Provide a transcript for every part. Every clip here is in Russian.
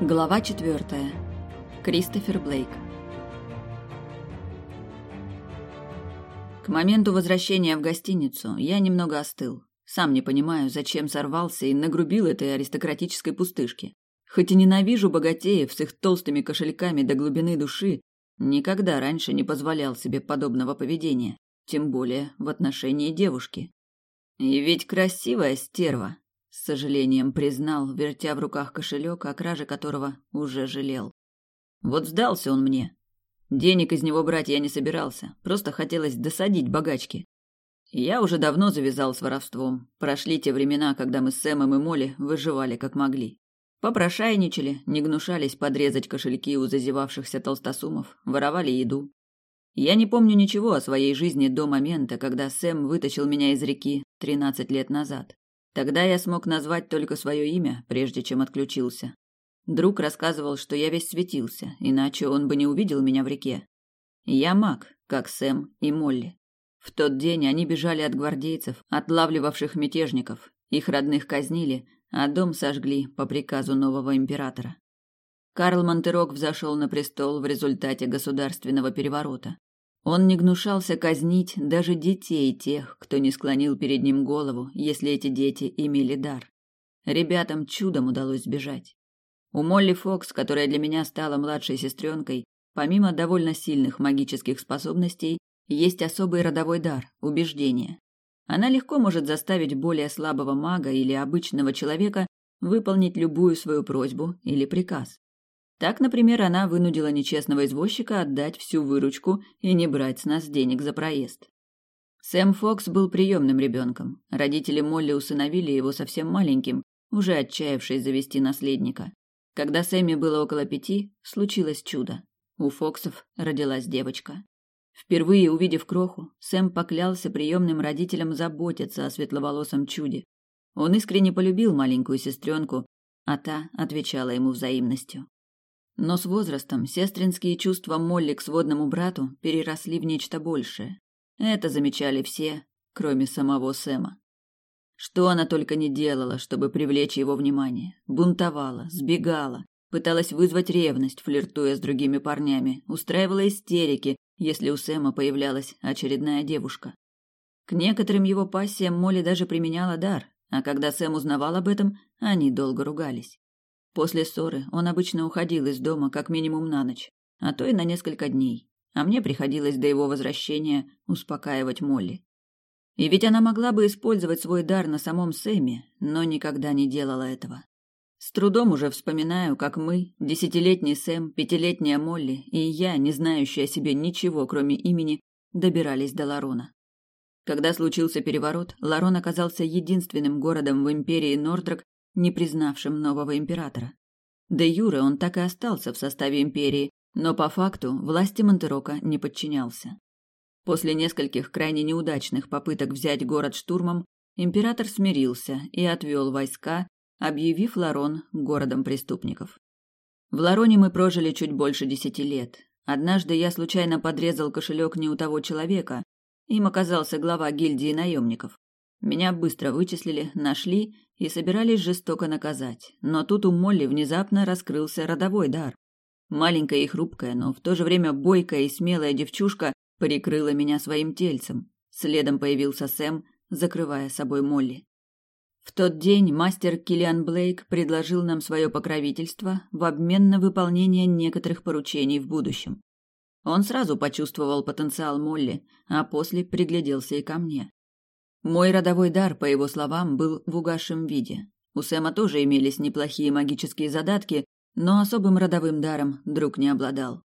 Глава четвертая. Кристофер Блейк. К моменту возвращения в гостиницу я немного остыл. Сам не понимаю, зачем сорвался и нагрубил этой аристократической пустышке. Хоть и ненавижу богатеев с их толстыми кошельками до глубины души, никогда раньше не позволял себе подобного поведения, тем более в отношении девушки. И ведь красивая стерва, с сожалением признал, вертя в руках кошелек, о краже которого уже жалел. Вот сдался он мне. Денег из него брать я не собирался, просто хотелось досадить богачке. Я уже давно завязал с воровством. Прошли те времена, когда мы с Сэмом и Молли выживали как могли. Попрошайничали, не гнушались подрезать кошельки у зазевавшихся толстосумов, воровали еду. Я не помню ничего о своей жизни до момента, когда Сэм вытащил меня из реки тринадцать лет назад. Тогда я смог назвать только свое имя, прежде чем отключился. Друг рассказывал, что я весь светился, иначе он бы не увидел меня в реке. Я маг, как Сэм и Молли. В тот день они бежали от гвардейцев, отлавливавших мятежников. Их родных казнили, а дом сожгли по приказу нового императора. Карл Монтерок взошел на престол в результате государственного переворота. Он не гнушался казнить даже детей тех, кто не склонил перед ним голову, если эти дети имели дар. Ребятам чудом удалось сбежать. У Молли Фокс, которая для меня стала младшей сестренкой, помимо довольно сильных магических способностей, есть особый родовой дар – убеждение. Она легко может заставить более слабого мага или обычного человека выполнить любую свою просьбу или приказ. Так, например, она вынудила нечестного извозчика отдать всю выручку и не брать с нас денег за проезд. Сэм Фокс был приемным ребенком. Родители Молли усыновили его совсем маленьким, уже отчаявшись завести наследника. Когда Сэмми было около пяти, случилось чудо. У Фоксов родилась девочка. Впервые увидев кроху, Сэм поклялся приемным родителям заботиться о светловолосом чуде. Он искренне полюбил маленькую сестренку, а та отвечала ему взаимностью. Но с возрастом сестринские чувства Молли к сводному брату переросли в нечто большее. Это замечали все, кроме самого Сэма. Что она только не делала, чтобы привлечь его внимание. Бунтовала, сбегала, пыталась вызвать ревность, флиртуя с другими парнями, устраивала истерики, если у Сэма появлялась очередная девушка. К некоторым его пассиям Молли даже применяла дар, а когда Сэм узнавал об этом, они долго ругались. После ссоры он обычно уходил из дома как минимум на ночь, а то и на несколько дней, а мне приходилось до его возвращения успокаивать Молли. И ведь она могла бы использовать свой дар на самом Сэме, но никогда не делала этого. С трудом уже вспоминаю, как мы, десятилетний Сэм, пятилетняя Молли и я, не знающая о себе ничего, кроме имени, добирались до Ларона. Когда случился переворот, Ларон оказался единственным городом в империи Нордрак, не признавшим нового императора. Де юре он так и остался в составе империи, но по факту власти Монтерока не подчинялся. После нескольких крайне неудачных попыток взять город штурмом, император смирился и отвел войска, объявив Ларон городом преступников. В Лароне мы прожили чуть больше десяти лет. Однажды я случайно подрезал кошелек не у того человека. Им оказался глава гильдии наемников. Меня быстро вычислили, нашли и собирались жестоко наказать. Но тут у Молли внезапно раскрылся родовой дар. Маленькая и хрупкая, но в то же время бойкая и смелая девчушка прикрыла меня своим тельцем. Следом появился Сэм, закрывая собой Молли. В тот день мастер Киллиан Блейк предложил нам свое покровительство в обмен на выполнение некоторых поручений в будущем. Он сразу почувствовал потенциал Молли, а после пригляделся и ко мне. Мой родовой дар, по его словам, был в угасшем виде. У Сэма тоже имелись неплохие магические задатки, но особым родовым даром друг не обладал.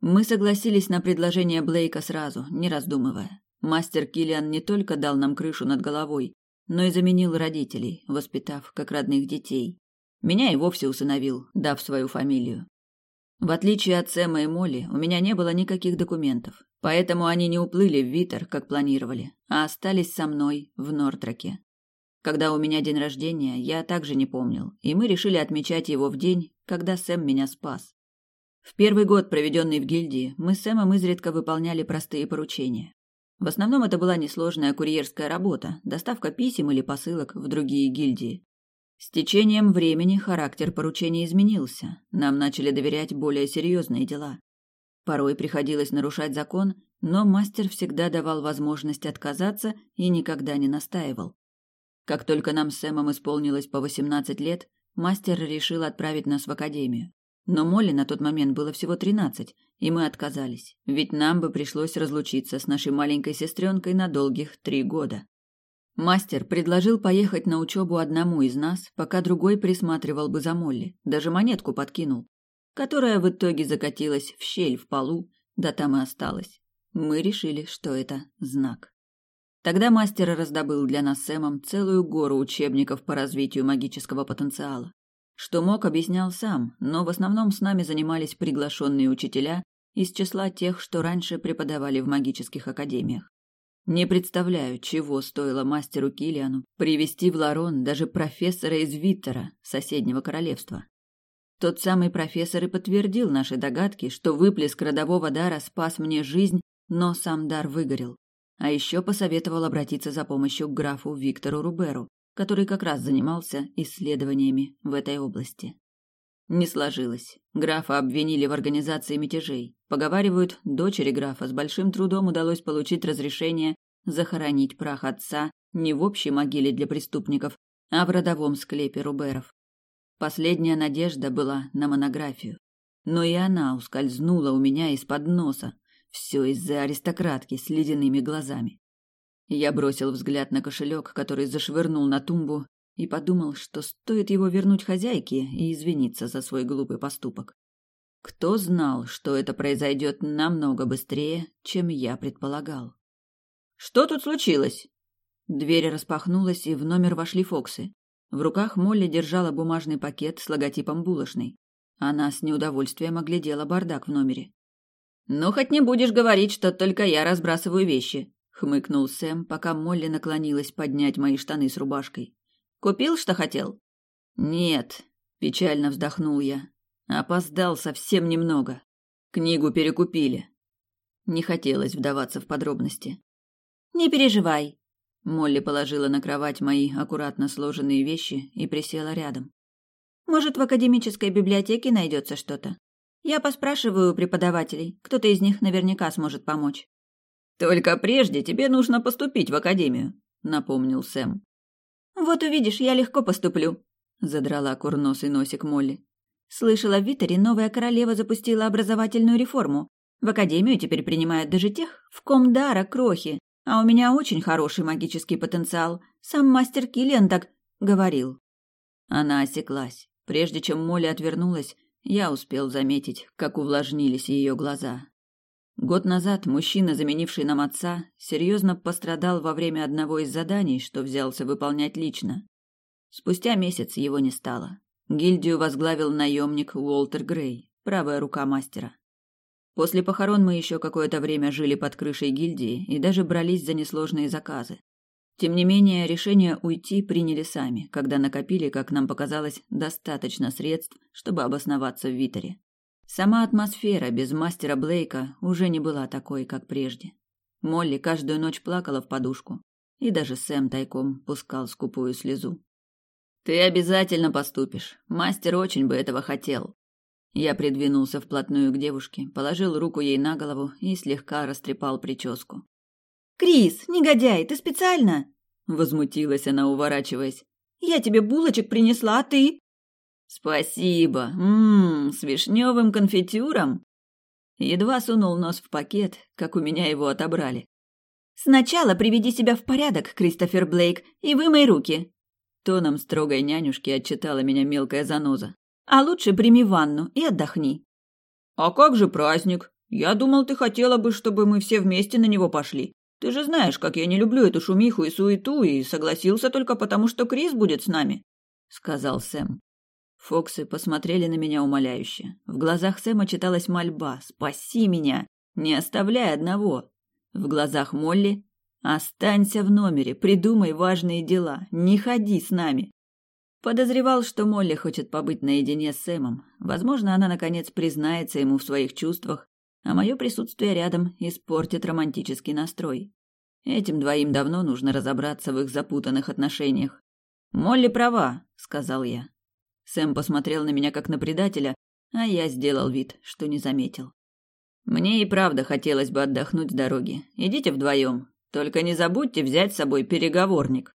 Мы согласились на предложение Блейка сразу, не раздумывая. Мастер Киллиан не только дал нам крышу над головой, но и заменил родителей, воспитав как родных детей. Меня и вовсе усыновил, дав свою фамилию. В отличие от Сэма и Молли, у меня не было никаких документов, поэтому они не уплыли в Витер, как планировали, а остались со мной в Нортраке. Когда у меня день рождения, я также не помнил, и мы решили отмечать его в день, когда Сэм меня спас. В первый год, проведенный в гильдии, мы с Сэмом изредка выполняли простые поручения. В основном это была несложная курьерская работа, доставка писем или посылок в другие гильдии. С течением времени характер поручения изменился. Нам начали доверять более серьезные дела. Порой приходилось нарушать закон, но мастер всегда давал возможность отказаться и никогда не настаивал. Как только нам с Сэмом исполнилось по 18 лет, мастер решил отправить нас в академию. Но Молли на тот момент было всего 13, и мы отказались, ведь нам бы пришлось разлучиться с нашей маленькой сестренкой на долгих три года. Мастер предложил поехать на учебу одному из нас, пока другой присматривал бы за Молли, даже монетку подкинул, которая в итоге закатилась в щель в полу, да там и осталась. Мы решили, что это знак. Тогда мастер раздобыл для нас с Сэмом целую гору учебников по развитию магического потенциала. Что мог, объяснял сам, но в основном с нами занимались приглашенные учителя из числа тех, что раньше преподавали в магических академиях. Не представляю, чего стоило мастеру Килиану привести в Ларон даже профессора из Виттера, соседнего королевства. Тот самый профессор и подтвердил наши догадки, что выплеск родового дара спас мне жизнь, но сам дар выгорел. А еще посоветовал обратиться за помощью к графу Виктору Руберу, который как раз занимался исследованиями в этой области. Не сложилось. Графа обвинили в организации мятежей. Поговаривают, дочери графа с большим трудом удалось получить разрешение захоронить прах отца не в общей могиле для преступников, а в родовом склепе Руберов. Последняя надежда была на монографию. Но и она ускользнула у меня из-под носа. Все из-за аристократки с ледяными глазами. Я бросил взгляд на кошелек, который зашвырнул на тумбу, и подумал, что стоит его вернуть хозяйке и извиниться за свой глупый поступок. Кто знал, что это произойдет намного быстрее, чем я предполагал? Что тут случилось? Дверь распахнулась, и в номер вошли Фоксы. В руках Молли держала бумажный пакет с логотипом булочной. Она с неудовольствием оглядела бардак в номере. «Ну, хоть не будешь говорить, что только я разбрасываю вещи», — хмыкнул Сэм, пока Молли наклонилась поднять мои штаны с рубашкой. Купил, что хотел? Нет, печально вздохнул я. Опоздал совсем немного. Книгу перекупили. Не хотелось вдаваться в подробности. Не переживай. Молли положила на кровать мои аккуратно сложенные вещи и присела рядом. Может, в академической библиотеке найдется что-то? Я поспрашиваю у преподавателей. Кто-то из них наверняка сможет помочь. Только прежде тебе нужно поступить в академию, напомнил Сэм. «Вот увидишь, я легко поступлю», — задрала курносый носик Молли. «Слышала, в Витере новая королева запустила образовательную реформу. В академию теперь принимают даже тех, в ком дара крохи. А у меня очень хороший магический потенциал. Сам мастер Киллиан так говорил». Она осеклась. Прежде чем Молли отвернулась, я успел заметить, как увлажнились ее глаза. Год назад мужчина, заменивший нам отца, серьезно пострадал во время одного из заданий, что взялся выполнять лично. Спустя месяц его не стало. Гильдию возглавил наемник Уолтер Грей, правая рука мастера. После похорон мы еще какое-то время жили под крышей гильдии и даже брались за несложные заказы. Тем не менее, решение уйти приняли сами, когда накопили, как нам показалось, достаточно средств, чтобы обосноваться в Витере. Сама атмосфера без мастера Блейка уже не была такой, как прежде. Молли каждую ночь плакала в подушку, и даже Сэм тайком пускал скупую слезу. «Ты обязательно поступишь. Мастер очень бы этого хотел». Я придвинулся вплотную к девушке, положил руку ей на голову и слегка растрепал прическу. «Крис, негодяй, ты специально?» Возмутилась она, уворачиваясь. «Я тебе булочек принесла, а ты?» «Спасибо. Ммм, с вишневым конфитюром?» Едва сунул нос в пакет, как у меня его отобрали. «Сначала приведи себя в порядок, Кристофер Блейк, и вымой руки!» Тоном строгой нянюшки отчитала меня мелкая заноза. «А лучше прими ванну и отдохни». «А как же праздник? Я думал, ты хотела бы, чтобы мы все вместе на него пошли. Ты же знаешь, как я не люблю эту шумиху и суету, и согласился только потому, что Крис будет с нами», — сказал Сэм. Фоксы посмотрели на меня умоляюще. В глазах Сэма читалась мольба «Спаси меня! Не оставляй одного!» В глазах Молли «Останься в номере, придумай важные дела, не ходи с нами!» Подозревал, что Молли хочет побыть наедине с Сэмом. Возможно, она, наконец, признается ему в своих чувствах, а мое присутствие рядом испортит романтический настрой. Этим двоим давно нужно разобраться в их запутанных отношениях. Молли права, сказал я. Сэм посмотрел на меня как на предателя, а я сделал вид, что не заметил. Мне и правда хотелось бы отдохнуть с дороги. Идите вдвоем. Только не забудьте взять с собой переговорник.